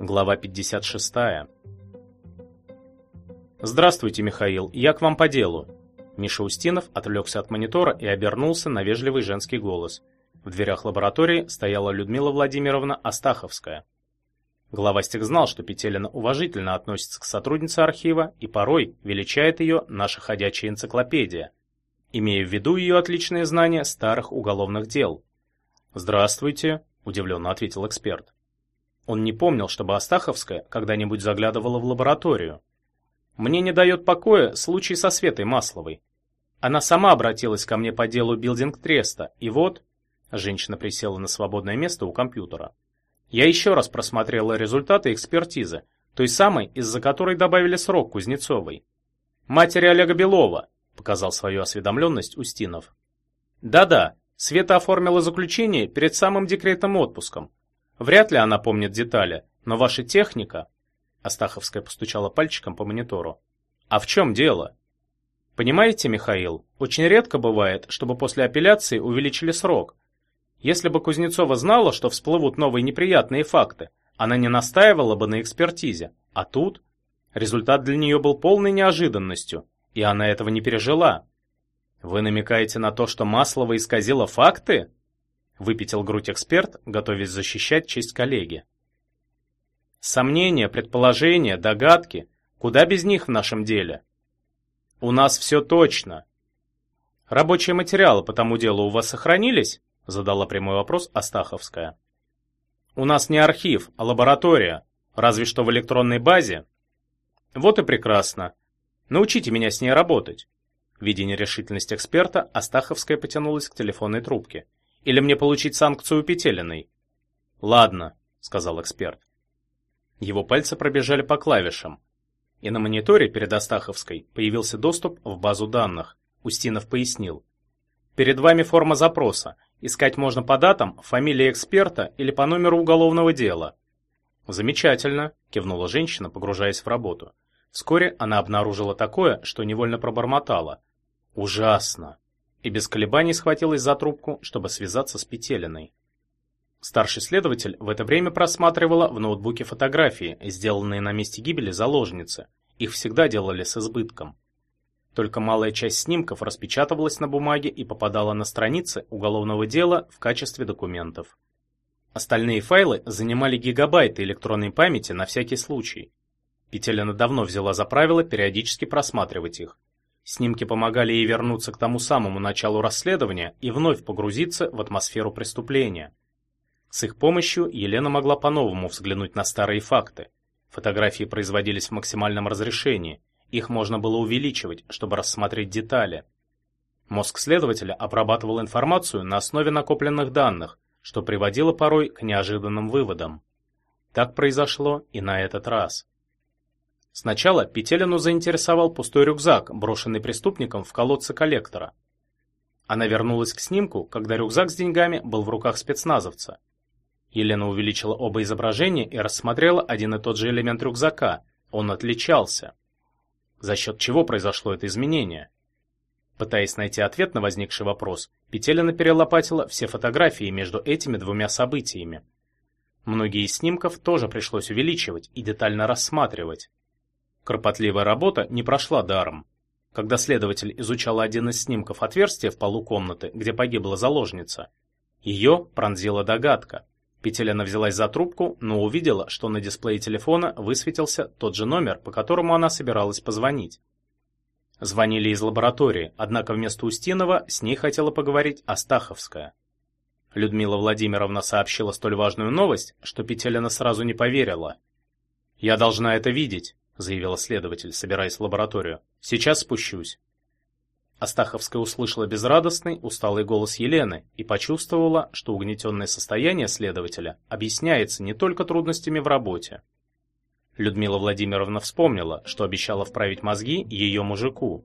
Глава 56. Здравствуйте, Михаил. Я к вам по делу. Миша Устинов отвлекся от монитора и обернулся на вежливый женский голос. В дверях лаборатории стояла Людмила Владимировна Астаховская. Главастик знал, что Петелина уважительно относится к сотруднице архива и порой величает ее наша ходячая энциклопедия, имея в виду ее отличные знания старых уголовных дел. «Здравствуйте», – удивленно ответил эксперт. Он не помнил, чтобы Астаховская когда-нибудь заглядывала в лабораторию. Мне не дает покоя случай со Светой Масловой. Она сама обратилась ко мне по делу билдинг-треста, и вот... Женщина присела на свободное место у компьютера. Я еще раз просмотрела результаты экспертизы, той самой, из-за которой добавили срок Кузнецовой. «Матери Олега Белова», — показал свою осведомленность Устинов. «Да-да, Света оформила заключение перед самым декретным отпуском. Вряд ли она помнит детали, но ваша техника...» Астаховская постучала пальчиком по монитору. «А в чем дело?» «Понимаете, Михаил, очень редко бывает, чтобы после апелляции увеличили срок. Если бы Кузнецова знала, что всплывут новые неприятные факты, она не настаивала бы на экспертизе. А тут результат для нее был полной неожиданностью, и она этого не пережила. Вы намекаете на то, что Маслова исказила факты? Выпятил грудь эксперт, готовясь защищать честь коллеги. Сомнения, предположения, догадки. Куда без них в нашем деле? У нас все точно. Рабочие материалы по тому делу у вас сохранились? Задала прямой вопрос Астаховская. У нас не архив, а лаборатория. Разве что в электронной базе. Вот и прекрасно. Научите меня с ней работать. Видя нерешительность эксперта, Астаховская потянулась к телефонной трубке. Или мне получить санкцию Петелиной? Ладно, сказал эксперт. Его пальцы пробежали по клавишам, и на мониторе перед Астаховской появился доступ в базу данных. Устинов пояснил. Перед вами форма запроса. Искать можно по датам, фамилии эксперта или по номеру уголовного дела. Замечательно, кивнула женщина, погружаясь в работу. Вскоре она обнаружила такое, что невольно пробормотала: ужасно. И без колебаний схватилась за трубку, чтобы связаться с Петелиной. Старший следователь в это время просматривала в ноутбуке фотографии, сделанные на месте гибели заложницы. Их всегда делали с избытком. Только малая часть снимков распечатывалась на бумаге и попадала на страницы уголовного дела в качестве документов. Остальные файлы занимали гигабайты электронной памяти на всякий случай. Петелина давно взяла за правило периодически просматривать их. Снимки помогали ей вернуться к тому самому началу расследования и вновь погрузиться в атмосферу преступления. С их помощью Елена могла по-новому взглянуть на старые факты. Фотографии производились в максимальном разрешении, их можно было увеличивать, чтобы рассмотреть детали. Мозг следователя обрабатывал информацию на основе накопленных данных, что приводило порой к неожиданным выводам. Так произошло и на этот раз. Сначала Петелину заинтересовал пустой рюкзак, брошенный преступником в колодце коллектора. Она вернулась к снимку, когда рюкзак с деньгами был в руках спецназовца. Елена увеличила оба изображения и рассмотрела один и тот же элемент рюкзака. Он отличался. За счет чего произошло это изменение? Пытаясь найти ответ на возникший вопрос, Петелина перелопатила все фотографии между этими двумя событиями. Многие из снимков тоже пришлось увеличивать и детально рассматривать. Кропотливая работа не прошла даром. Когда следователь изучал один из снимков отверстия в полу комнаты, где погибла заложница, ее пронзила догадка. Петелина взялась за трубку, но увидела, что на дисплее телефона высветился тот же номер, по которому она собиралась позвонить. Звонили из лаборатории, однако вместо Устинова с ней хотела поговорить Астаховская. Людмила Владимировна сообщила столь важную новость, что Петелина сразу не поверила. «Я должна это видеть», — заявила следователь, собираясь в лабораторию. «Сейчас спущусь». Астаховская услышала безрадостный, усталый голос Елены и почувствовала, что угнетенное состояние следователя объясняется не только трудностями в работе. Людмила Владимировна вспомнила, что обещала вправить мозги ее мужику,